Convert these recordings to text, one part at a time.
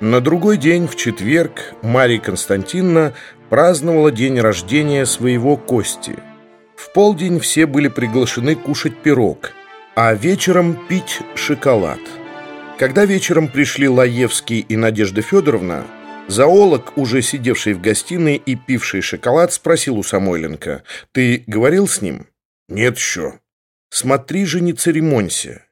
На другой день, в четверг, Мария Константиновна праздновала день рождения своего Кости. В полдень все были приглашены кушать пирог, а вечером пить шоколад. Когда вечером пришли Лаевский и Надежда Федоровна, зоолог, уже сидевший в гостиной и пивший шоколад, спросил у Самойленко, «Ты говорил с ним?» «Нет еще». «Смотри же, не церемонься».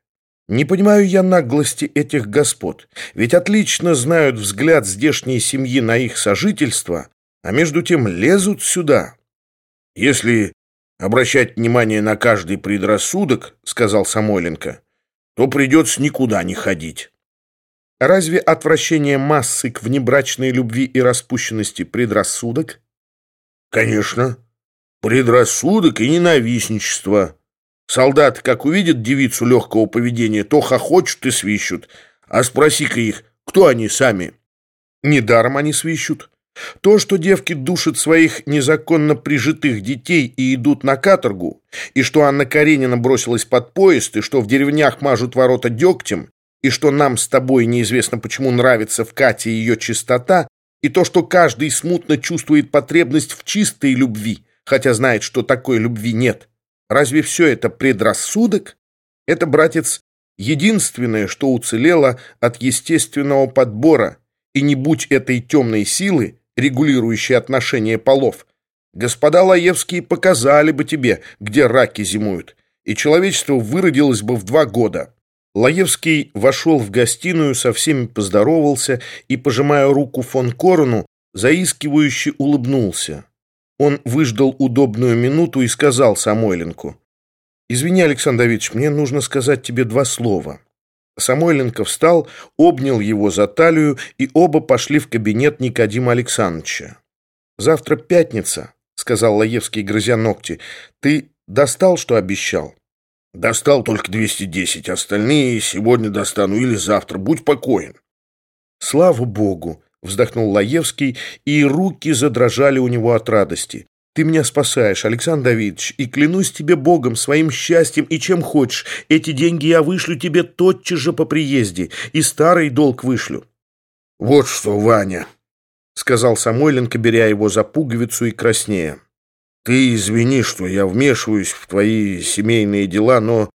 Не понимаю я наглости этих господ, ведь отлично знают взгляд здешней семьи на их сожительство, а между тем лезут сюда. Если обращать внимание на каждый предрассудок, сказал Самойленко, то придется никуда не ходить. Разве отвращение массы к внебрачной любви и распущенности предрассудок? Конечно, предрассудок и ненавистничество. Солдаты, как увидят девицу легкого поведения, то хохочут и свищут. А спроси-ка их, кто они сами? Недаром они свищут. То, что девки душат своих незаконно прижитых детей и идут на каторгу, и что Анна Каренина бросилась под поезд, и что в деревнях мажут ворота дегтем, и что нам с тобой неизвестно почему нравится в Кате ее чистота, и то, что каждый смутно чувствует потребность в чистой любви, хотя знает, что такой любви нет. Разве все это предрассудок? Это, братец, единственное, что уцелело от естественного подбора, и не будь этой темной силы, регулирующей отношения полов, господа Лаевские показали бы тебе, где раки зимуют, и человечество выродилось бы в два года. Лаевский вошел в гостиную, со всеми поздоровался и, пожимая руку фон Корону, заискивающе улыбнулся. Он выждал удобную минуту и сказал Самойленку. «Извини, Александр Давидович, мне нужно сказать тебе два слова». Самойленко встал, обнял его за талию, и оба пошли в кабинет Никодима Александровича. «Завтра пятница», — сказал Лаевский, грызя ногти. «Ты достал, что обещал?» «Достал только 210, остальные сегодня достану или завтра. Будь покоен». «Слава Богу!» Вздохнул Лаевский, и руки задрожали у него от радости. Ты меня спасаешь, Александр Давидович, и клянусь тебе Богом, своим счастьем и чем хочешь. Эти деньги я вышлю тебе тотчас же по приезде, и старый долг вышлю. Вот что, Ваня, сказал Самойленко, беря его за пуговицу и краснея. Ты извини, что я вмешиваюсь в твои семейные дела, но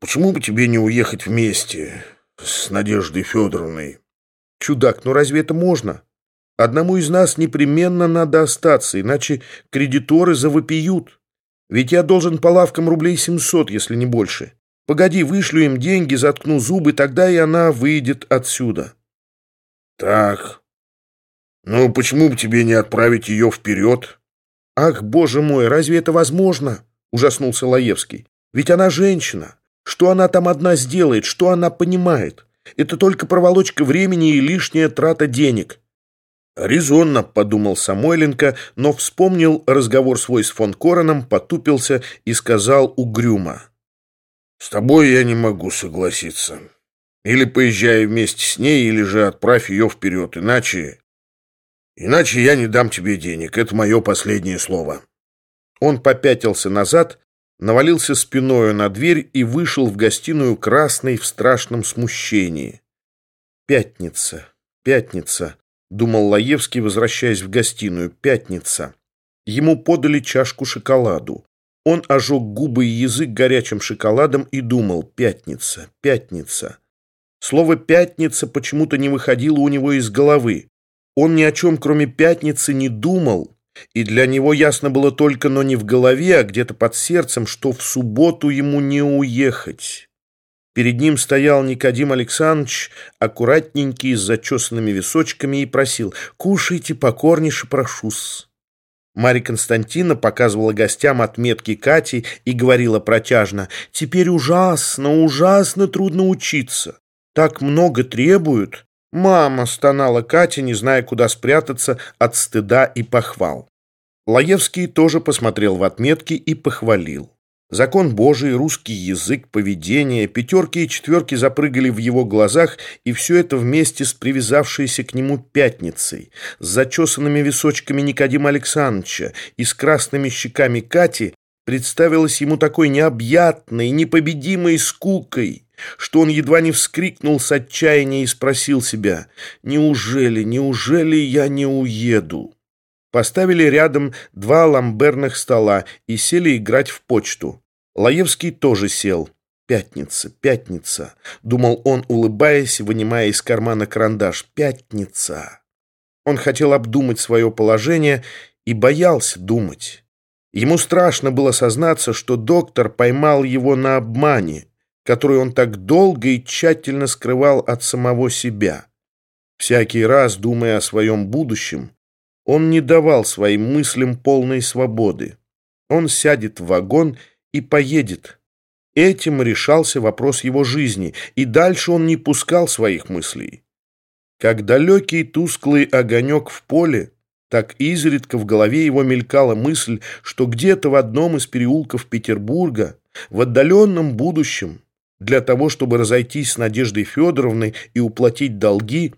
почему бы тебе не уехать вместе с Надеждой Федоровной? Чудак, ну разве это можно? Одному из нас непременно надо остаться, иначе кредиторы завопиют. Ведь я должен по лавкам рублей 700, если не больше. Погоди, вышлю им деньги, заткну зубы, тогда и она выйдет отсюда. Так. Ну, почему бы тебе не отправить ее вперед? Ах, боже мой, разве это возможно? Ужаснулся Лаевский. Ведь она женщина. Что она там одна сделает? Что она понимает? Это только проволочка времени и лишняя трата денег. Резонно, подумал Самойленко, но вспомнил разговор свой с фон Короном, потупился и сказал угрюмо. «С тобой я не могу согласиться. Или поезжай вместе с ней, или же отправь ее вперед, иначе... Иначе я не дам тебе денег, это мое последнее слово». Он попятился назад, навалился спиною на дверь и вышел в гостиную красный в страшном смущении. «Пятница, пятница», — думал Лаевский, возвращаясь в гостиную, — «пятница». Ему подали чашку шоколаду. Он ожег губы и язык горячим шоколадом и думал «пятница, пятница». Слово «пятница» почему-то не выходило у него из головы. Он ни о чем, кроме пятницы, не думал, и для него ясно было только, но не в голове, а где-то под сердцем, что в субботу ему не уехать. Перед ним стоял Никодим Александрович, аккуратненький, с зачесанными височками, и просил «Кушайте покорнейше, прошу-с». Марья Константина показывала гостям отметки Кати и говорила протяжно «Теперь ужасно, ужасно трудно учиться. Так много требуют, «Мама!» — стонала Катя, не зная, куда спрятаться от стыда и похвал. Лаевский тоже посмотрел в отметки и похвалил. Закон Божий, русский язык, поведение, пятерки и четверки запрыгали в его глазах, и все это вместе с привязавшейся к нему пятницей, с зачесанными височками Никодима Александровича и с красными щеками Кати представилось ему такой необъятной, непобедимой скукой, что он едва не вскрикнул с отчаяния и спросил себя «Неужели, неужели я не уеду?» Поставили рядом два ламберных стола и сели играть в почту. Лаевский тоже сел. «Пятница, пятница», — думал он, улыбаясь, вынимая из кармана карандаш. «Пятница». Он хотел обдумать свое положение и боялся думать. Ему страшно было сознаться, что доктор поймал его на обмане, который он так долго и тщательно скрывал от самого себя. Всякий раз, думая о своем будущем, он не давал своим мыслям полной свободы. Он сядет в вагон и поедет. Этим решался вопрос его жизни, и дальше он не пускал своих мыслей. Как далекий тусклый огонек в поле, так изредка в голове его мелькала мысль, что где-то в одном из переулков Петербурга, в отдаленном будущем, для того, чтобы разойтись с Надеждой Федоровной и уплатить долги,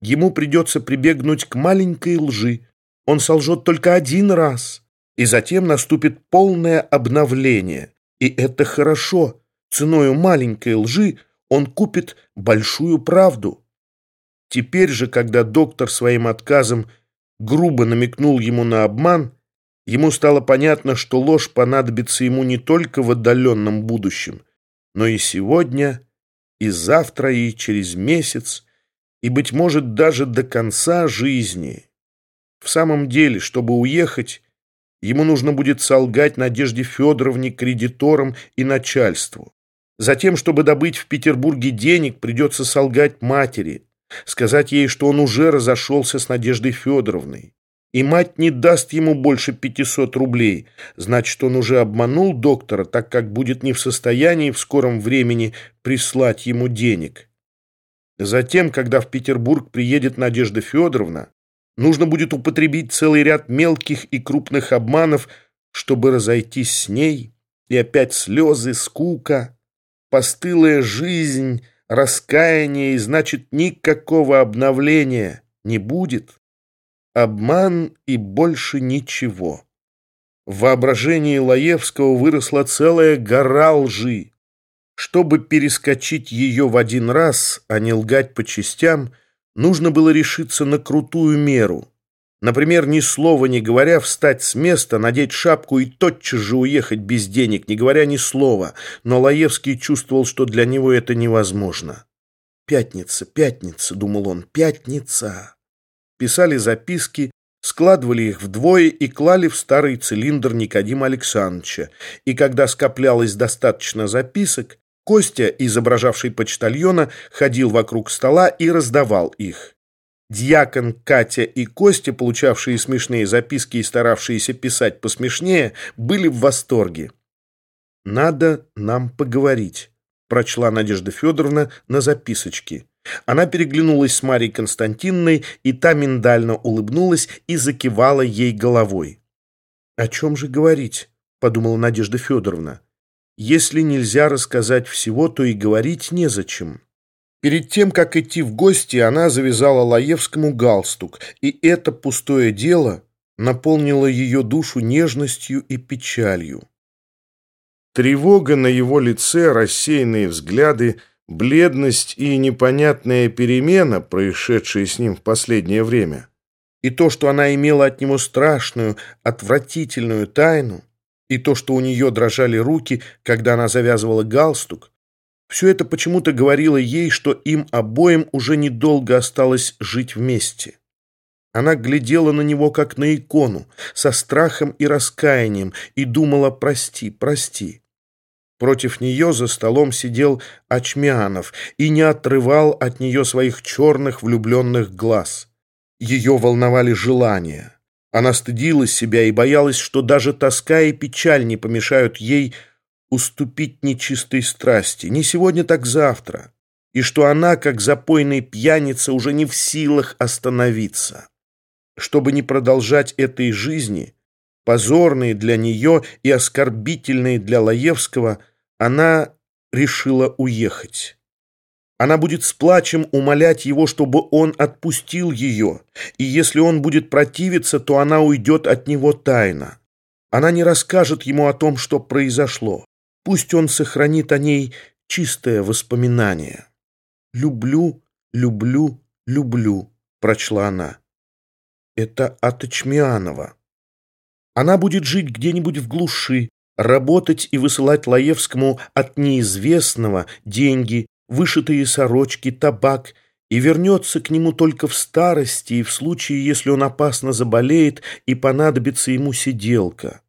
ему придется прибегнуть к маленькой лжи. Он солжет только один раз, и затем наступит полное обновление. И это хорошо. Ценою маленькой лжи он купит большую правду. Теперь же, когда доктор своим отказом грубо намекнул ему на обман, ему стало понятно, что ложь понадобится ему не только в отдаленном будущем, но и сегодня, и завтра, и через месяц, и, быть может, даже до конца жизни. В самом деле, чтобы уехать, ему нужно будет солгать Надежде Федоровне, кредиторам и начальству. Затем, чтобы добыть в Петербурге денег, придется солгать матери, сказать ей, что он уже разошелся с Надеждой Федоровной. И мать не даст ему больше 500 рублей, значит, он уже обманул доктора, так как будет не в состоянии в скором времени прислать ему денег. Затем, когда в Петербург приедет Надежда Федоровна, нужно будет употребить целый ряд мелких и крупных обманов, чтобы разойтись с ней, и опять слезы, скука, постылая жизнь, раскаяние, и значит, никакого обновления не будет. Обман и больше ничего. В воображении Лаевского выросла целая гора лжи. Чтобы перескочить ее в один раз, а не лгать по частям, нужно было решиться на крутую меру. Например, ни слова не говоря, встать с места, надеть шапку и тотчас же уехать без денег, не говоря ни слова. Но Лаевский чувствовал, что для него это невозможно. «Пятница, пятница», — думал он, — «пятница» писали записки, складывали их вдвое и клали в старый цилиндр Никодима Александровича. И когда скоплялось достаточно записок, Костя, изображавший почтальона, ходил вокруг стола и раздавал их. Дьякон, Катя и Костя, получавшие смешные записки и старавшиеся писать посмешнее, были в восторге. «Надо нам поговорить», — прочла Надежда Федоровна на записочке. Она переглянулась с Марьей Константиновной, и та миндально улыбнулась и закивала ей головой. «О чем же говорить?» — подумала Надежда Федоровна. «Если нельзя рассказать всего, то и говорить незачем». Перед тем, как идти в гости, она завязала Лаевскому галстук, и это пустое дело наполнило ее душу нежностью и печалью. Тревога на его лице, рассеянные взгляды — бледность и непонятная перемена, происшедшие с ним в последнее время, и то, что она имела от него страшную, отвратительную тайну, и то, что у нее дрожали руки, когда она завязывала галстук, все это почему-то говорило ей, что им обоим уже недолго осталось жить вместе. Она глядела на него, как на икону, со страхом и раскаянием, и думала «прости, прости». Против нее за столом сидел Ачмианов и не отрывал от нее своих черных влюбленных глаз. Ее волновали желания. Она стыдилась себя и боялась, что даже тоска и печаль не помешают ей уступить нечистой страсти, не сегодня, так завтра, и что она, как запойный пьяница, уже не в силах остановиться. Чтобы не продолжать этой жизни, позорной для нее и оскорбительной для Лаевского – она решила уехать. Она будет с плачем умолять его, чтобы он отпустил ее, и если он будет противиться, то она уйдет от него тайно. Она не расскажет ему о том, что произошло. Пусть он сохранит о ней чистое воспоминание. «Люблю, люблю, люблю», — прочла она. Это от Ичмианова. Она будет жить где-нибудь в глуши, работать и высылать Лаевскому от неизвестного деньги, вышитые сорочки, табак, и вернется к нему только в старости и в случае, если он опасно заболеет и понадобится ему сиделка.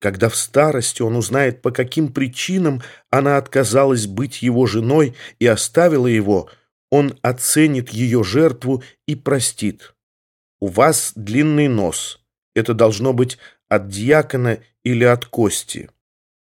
Когда в старости он узнает, по каким причинам она отказалась быть его женой и оставила его, он оценит ее жертву и простит. У вас длинный нос. Это должно быть от дьякона или от кости.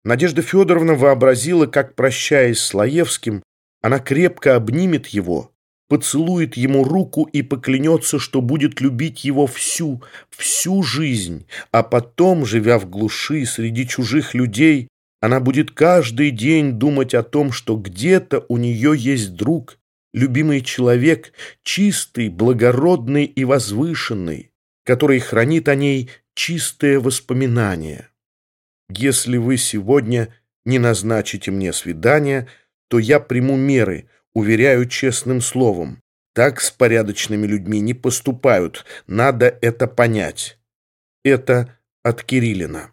Надежда Федоровна вообразила, как, прощаясь с Лаевским, она крепко обнимет его, поцелует ему руку и поклянется, что будет любить его всю, всю жизнь, а потом, живя в глуши среди чужих людей, она будет каждый день думать о том, что где-то у нее есть друг, любимый человек, чистый, благородный и возвышенный, который хранит о ней чистое воспоминание. Если вы сегодня не назначите мне свидания, то я приму меры, уверяю честным словом. Так с порядочными людьми не поступают, надо это понять. Это от Кириллина.